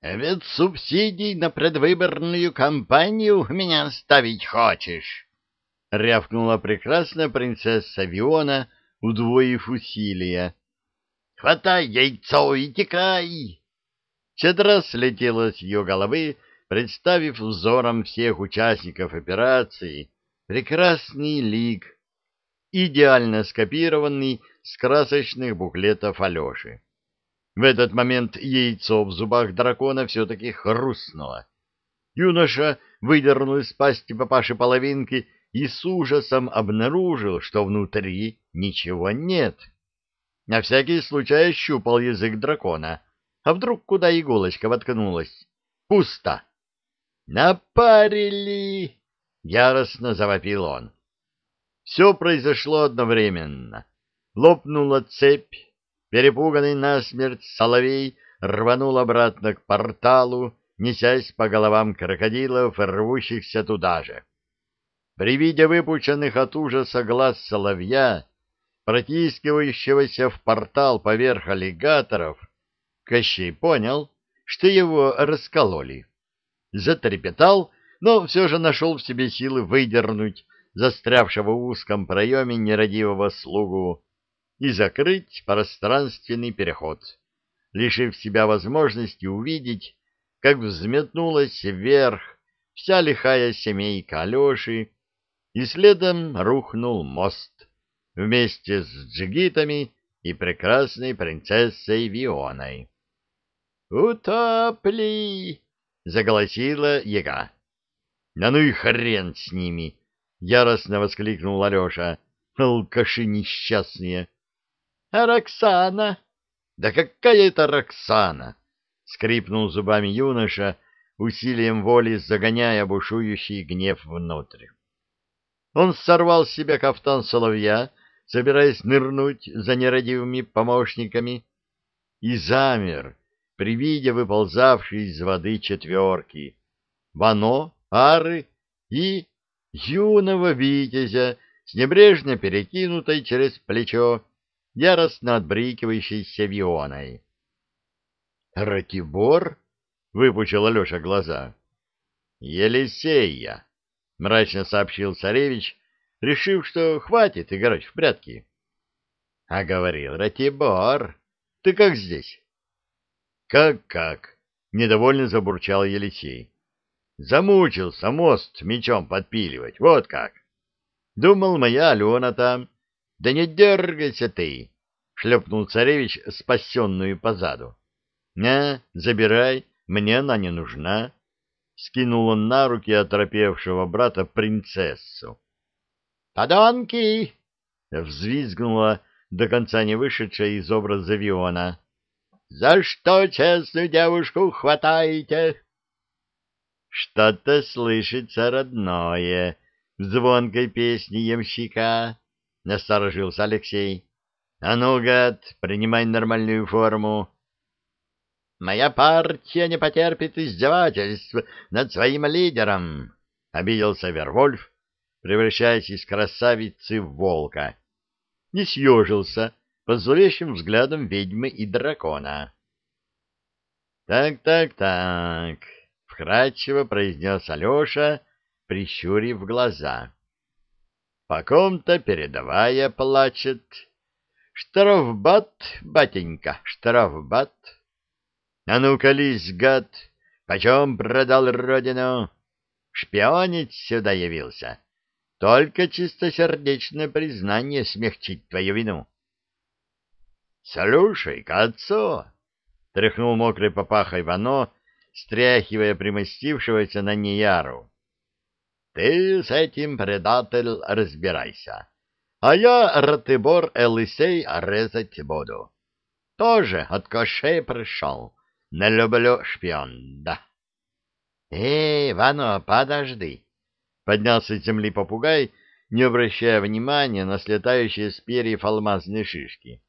Ведь субсидий на предвыборную кампанию меня ставить хочешь? — рявкнула прекрасная принцесса Виона, удвоив усилия. — Хватай яйцо и текай! Чедра слетела с ее головы, представив взором всех участников операции прекрасный лик, идеально скопированный с красочных буклетов Алеши. В этот момент яйцо в зубах дракона все-таки хрустнуло. Юноша выдернул из пасти папаши половинки и с ужасом обнаружил, что внутри ничего нет. На всякий случай ощупал язык дракона. А вдруг куда иголочка воткнулась? Пусто. «Напарили!» — яростно завопил он. Все произошло одновременно. Лопнула цепь, перепуганный насмерть соловей рванул обратно к порталу, несясь по головам крокодилов, рвущихся туда же. При виде выпученных от ужаса глаз соловья, протискивающегося в портал поверх аллигаторов, Кощей понял, что его раскололи затрепетал, но все же нашел в себе силы выдернуть застрявшего в узком проеме нерадивого слугу и закрыть пространственный переход, лишив себя возможности увидеть, как взметнулась вверх вся лихая семейка Алеши, и следом рухнул мост вместе с джигитами и прекрасной принцессой Вионой. «Утопли!» заголосила яга. — Да ну и хрен с ними! — яростно воскликнул Алеша. — Алкаши несчастные! — А Роксана? — Да какая это Роксана? — скрипнул зубами юноша, усилием воли загоняя бушующий гнев внутрь. Он сорвал с себя кафтан соловья, собираясь нырнуть за нерадивыми помощниками, и замер, при виде выползавшей из воды четверки — Вано, Ары и юного витязя с небрежно перекинутой через плечо яростно отбрикивающейся Вионой. «Ратибор?» — выпучил Алеша глаза. «Елисея!» — мрачно сообщил царевич, решив, что хватит играть в прятки. «А говорил Ратибор, ты как здесь?» Как-как? Недовольно забурчал Елисей. Замучился мост мечом подпиливать, вот как. Думал, моя Алена там. Да не дергайся ты, шлепнул царевич спасенную позаду. Не, забирай, мне она не нужна. Скинул он на руки оторопевшего брата принцессу. «Подонки!» — взвизгнула до конца не вышедшая из образа Виона. За что честную девушку хватаете? Что-то слышится родное в звонкой песне ямщика, — насторожился Алексей. А ну, гад, принимай нормальную форму. Моя партия не потерпит издевательств над своим лидером, — обиделся Вервольф, превращаясь из красавицы в волка. Не съежился, под зловещим взглядом ведьмы и дракона. «Так, так, так», — вкратчиво произнес Алеша, прищурив глаза. «По ком-то передавая плачет. Штрафбат, батенька, штрафбат. А ну, колись, гад, почем продал родину? Шпионить сюда явился. Только чистосердечное признание смягчить твою вину». «Слушай-ка, отцо!» — тряхнул мокрой папахой Вано, стряхивая примостившегося на неяру. «Ты с этим, предатель, разбирайся, а я, Ратыбор Элисей, резать буду. Тоже от кошей пришел, не люблю шпион, да». «Эй, Вано, подожди!» — поднялся с земли попугай, не обращая внимания на слетающие с перьев алмазные шишки.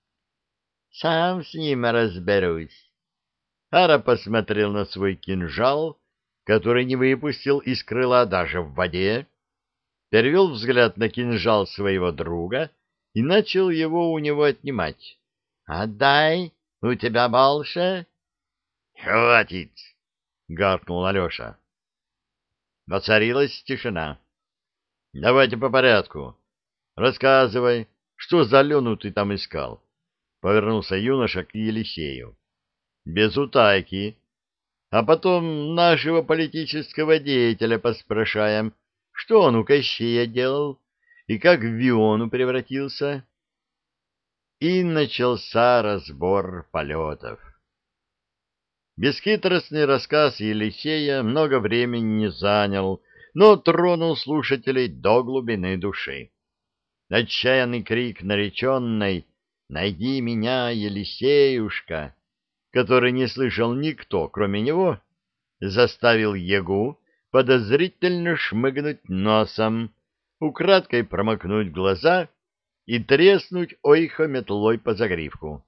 Сам с ним разберусь. Ара посмотрел на свой кинжал, который не выпустил из крыла даже в воде, перевел взгляд на кинжал своего друга и начал его у него отнимать. «Отдай, у тебя больше?» «Хватит!» гаркнул Алеша. Воцарилась тишина. — Давайте по порядку. Рассказывай, что за Лену ты там искал? — повернулся юноша к Елисею. — Без утайки. А потом нашего политического деятеля поспрашаем, что он у Кощея делал и как в Виону превратился. И начался разбор полетов. Бесхитростный рассказ Елисея много времени не занял, но тронул слушателей до глубины души. Отчаянный крик нареченной «Найди меня, Елисеюшка!», который не слышал никто, кроме него, заставил Егу подозрительно шмыгнуть носом, украдкой промокнуть глаза и треснуть ойхо метлой по загривку.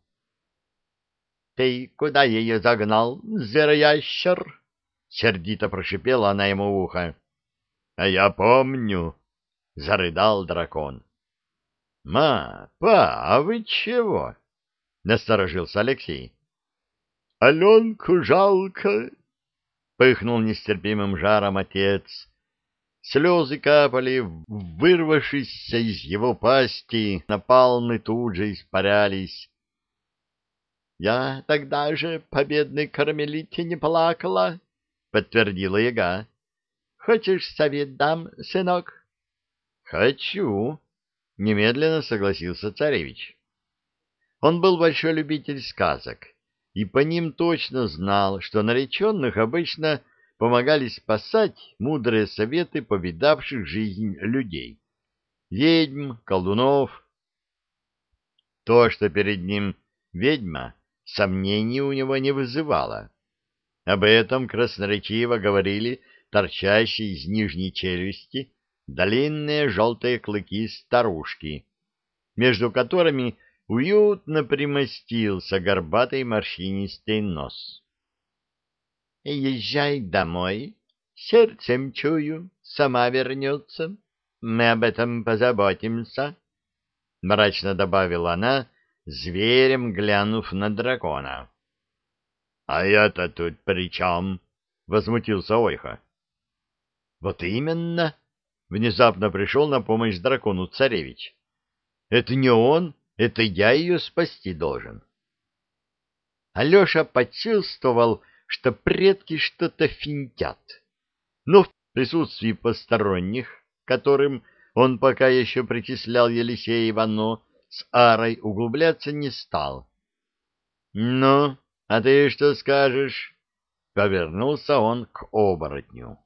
— Ты куда ее загнал, звероящер? — сердито прошипела она ему в ухо. — А я помню, — зарыдал дракон. — Ма, па, а вы чего? — насторожился Алексей. — Аленку жалко, — пыхнул нестерпимым жаром отец. Слезы капали, вырвавшись из его пасти, на палмы тут же испарялись. Я тогда же по бедной кармелите не плакала, — подтвердила яга. — Хочешь совет дам, сынок? — Хочу, — немедленно согласился царевич. Он был большой любитель сказок и по ним точно знал, что нареченных обычно помогали спасать мудрые советы повидавших жизнь людей. Ведьм, колдунов. То, что перед ним ведьма, сомнений у него не вызывало. Об этом красноречиво говорили торчащие из нижней челюсти длинные желтые клыки старушки, между которыми уютно примостился горбатый морщинистый нос. — Езжай домой, сердцем чую, сама вернется, мы об этом позаботимся, — мрачно добавила она, — зверем глянув на дракона. — А я-то тут при чем? — возмутился Ойха. — Вот именно! — внезапно пришел на помощь дракону царевич. — Это не он, это я ее спасти должен. Алеша почувствовал, что предки что-то финтят, но в присутствии посторонних, которым он пока еще причислял Елисея Ивано, с Арой углубляться не стал. — Ну, а ты что скажешь? — повернулся он к оборотню.